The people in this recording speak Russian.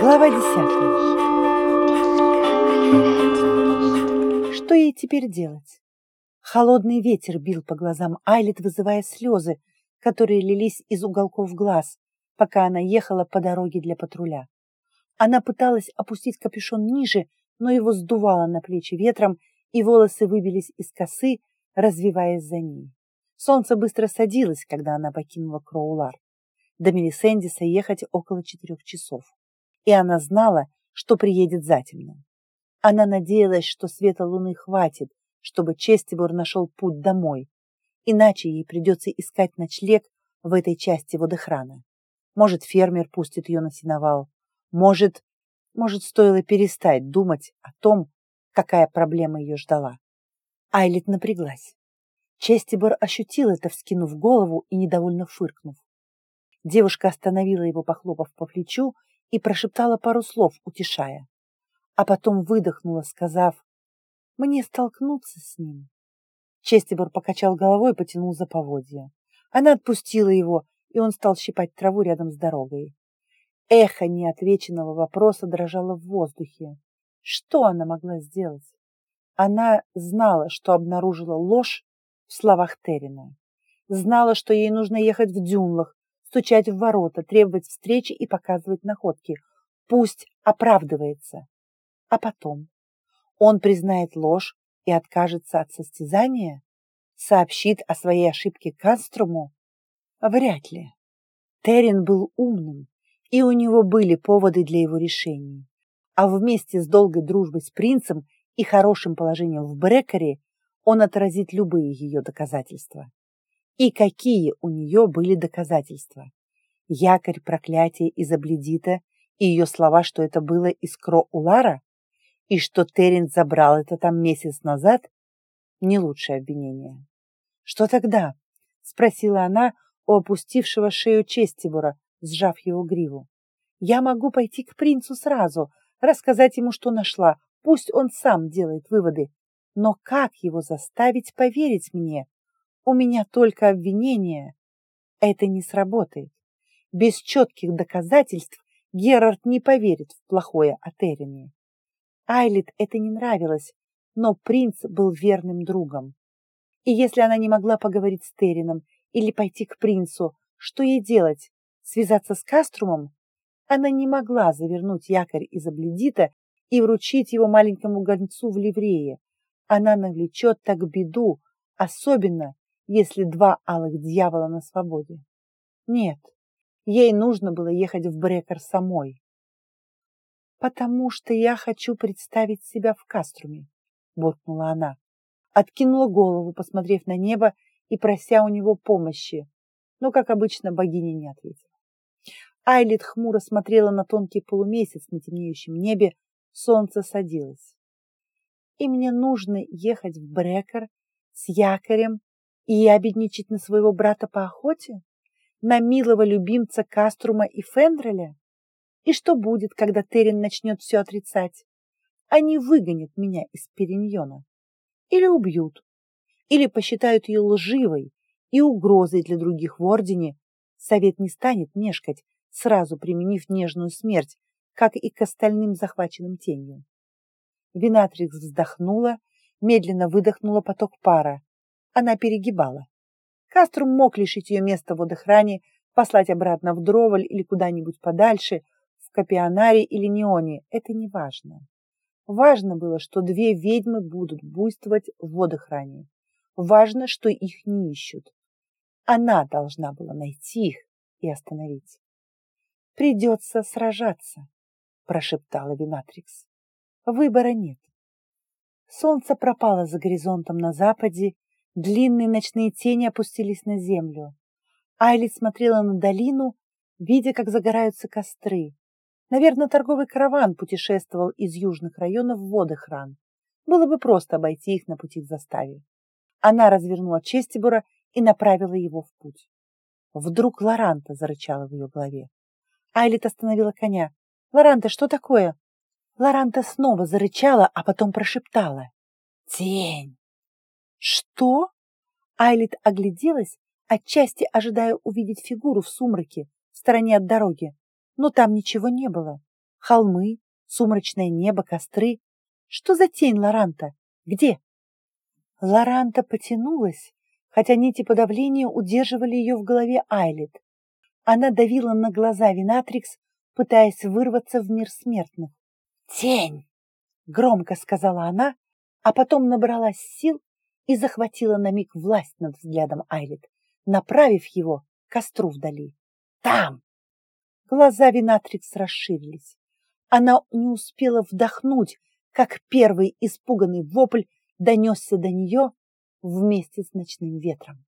Глава десятая. Что ей теперь делать? Холодный ветер бил по глазам Айлет, вызывая слезы, которые лились из уголков глаз, пока она ехала по дороге для патруля. Она пыталась опустить капюшон ниже, но его сдувало на плечи ветром, и волосы выбились из косы, развиваясь за ней. Солнце быстро садилось, когда она покинула Кроулар. До Мелисендиса ехать около четырех часов. И она знала, что приедет затемно. Она надеялась, что света луны хватит, чтобы Честибор нашел путь домой. Иначе ей придется искать ночлег в этой части водохрана. Может, фермер пустит ее на сеновал. Может, может, стоило перестать думать о том, какая проблема ее ждала. Айлит напряглась. Честибор ощутил это, вскинув голову и недовольно фыркнув. Девушка остановила его, похлопав по плечу, и прошептала пару слов, утешая. А потом выдохнула, сказав, «Мне столкнуться с ним». Честибор покачал головой и потянул за поводья. Она отпустила его, и он стал щипать траву рядом с дорогой. Эхо неотвеченного вопроса дрожало в воздухе. Что она могла сделать? Она знала, что обнаружила ложь в словах Террина. Знала, что ей нужно ехать в дюнлах, стучать в ворота, требовать встречи и показывать находки. Пусть оправдывается. А потом? Он признает ложь и откажется от состязания? Сообщит о своей ошибке Каструму? Вряд ли. Террин был умным, и у него были поводы для его решений. А вместе с долгой дружбой с принцем и хорошим положением в Брекере он отразит любые ее доказательства. И какие у нее были доказательства? Якорь проклятия из Абледита и ее слова, что это было из Кро-Улара, и что Террин забрал это там месяц назад, не лучшее обвинение. «Что тогда?» — спросила она у опустившего шею Честибора, сжав его гриву. «Я могу пойти к принцу сразу, рассказать ему, что нашла, пусть он сам делает выводы, но как его заставить поверить мне? У меня только обвинение. Это не сработает. Без четких доказательств Герард не поверит в плохое о Терене. Айлит это не нравилось, но принц был верным другом. И если она не могла поговорить с Терином или пойти к принцу, что ей делать? Связаться с Каструмом? Она не могла завернуть якорь из обледита и вручить его маленькому гонцу в ливрее. Она навлечет так беду, особенно если два алых дьявола на свободе. Нет, ей нужно было ехать в Брекер самой. «Потому что я хочу представить себя в Каструме», — буркнула она. Откинула голову, посмотрев на небо и прося у него помощи, но, как обычно, богиня не ответила. Айлит хмуро смотрела на тонкий полумесяц на темнеющем небе, солнце садилось. И мне нужно ехать в Брекер с якорем и ябедничать на своего брата по охоте? На милого любимца Каструма и Фендреля? И что будет, когда Терен начнет все отрицать? Они выгонят меня из Периньона. Или убьют. Или посчитают ее лживой и угрозой для других в Ордене. Совет не станет мешкать, сразу применив нежную смерть, как и к остальным захваченным тенью. Винатрикс вздохнула, медленно выдохнула поток пара. Она перегибала. Каструм мог лишить ее места в водохране, послать обратно в Дроволь или куда-нибудь подальше, в Капионаре или Неоне. Это не важно. Важно было, что две ведьмы будут буйствовать в водохране. Важно, что их не ищут. Она должна была найти их и остановить. «Придется сражаться», – прошептала Винатрикс. Выбора нет. Солнце пропало за горизонтом на западе, длинные ночные тени опустились на землю. Айли смотрела на долину, видя, как загораются костры. Наверное, торговый караван путешествовал из южных районов в Водохран. Было бы просто обойти их на пути к заставе. Она развернула Честибура и направила его в путь. Вдруг Лоранта зарычала в ее голове. Айлит остановила коня. «Лоранта, что такое?» Лоранта снова зарычала, а потом прошептала. «Тень!» «Что?» Айлит огляделась, отчасти ожидая увидеть фигуру в сумраке, в стороне от дороги, но там ничего не было. Холмы, сумрачное небо, костры. Что за тень Лоранта? Где? Лоранта потянулась, хотя нити подавления удерживали ее в голове Айлет. Она давила на глаза Винатрикс, пытаясь вырваться в мир смертных. «Тень!» — громко сказала она, а потом набралась сил и захватила на миг власть над взглядом Айлет, направив его к костру вдали. «Там!» Глаза Винатрикс расширились. Она не успела вдохнуть, как первый испуганный вопль донесся до нее вместе с ночным ветром.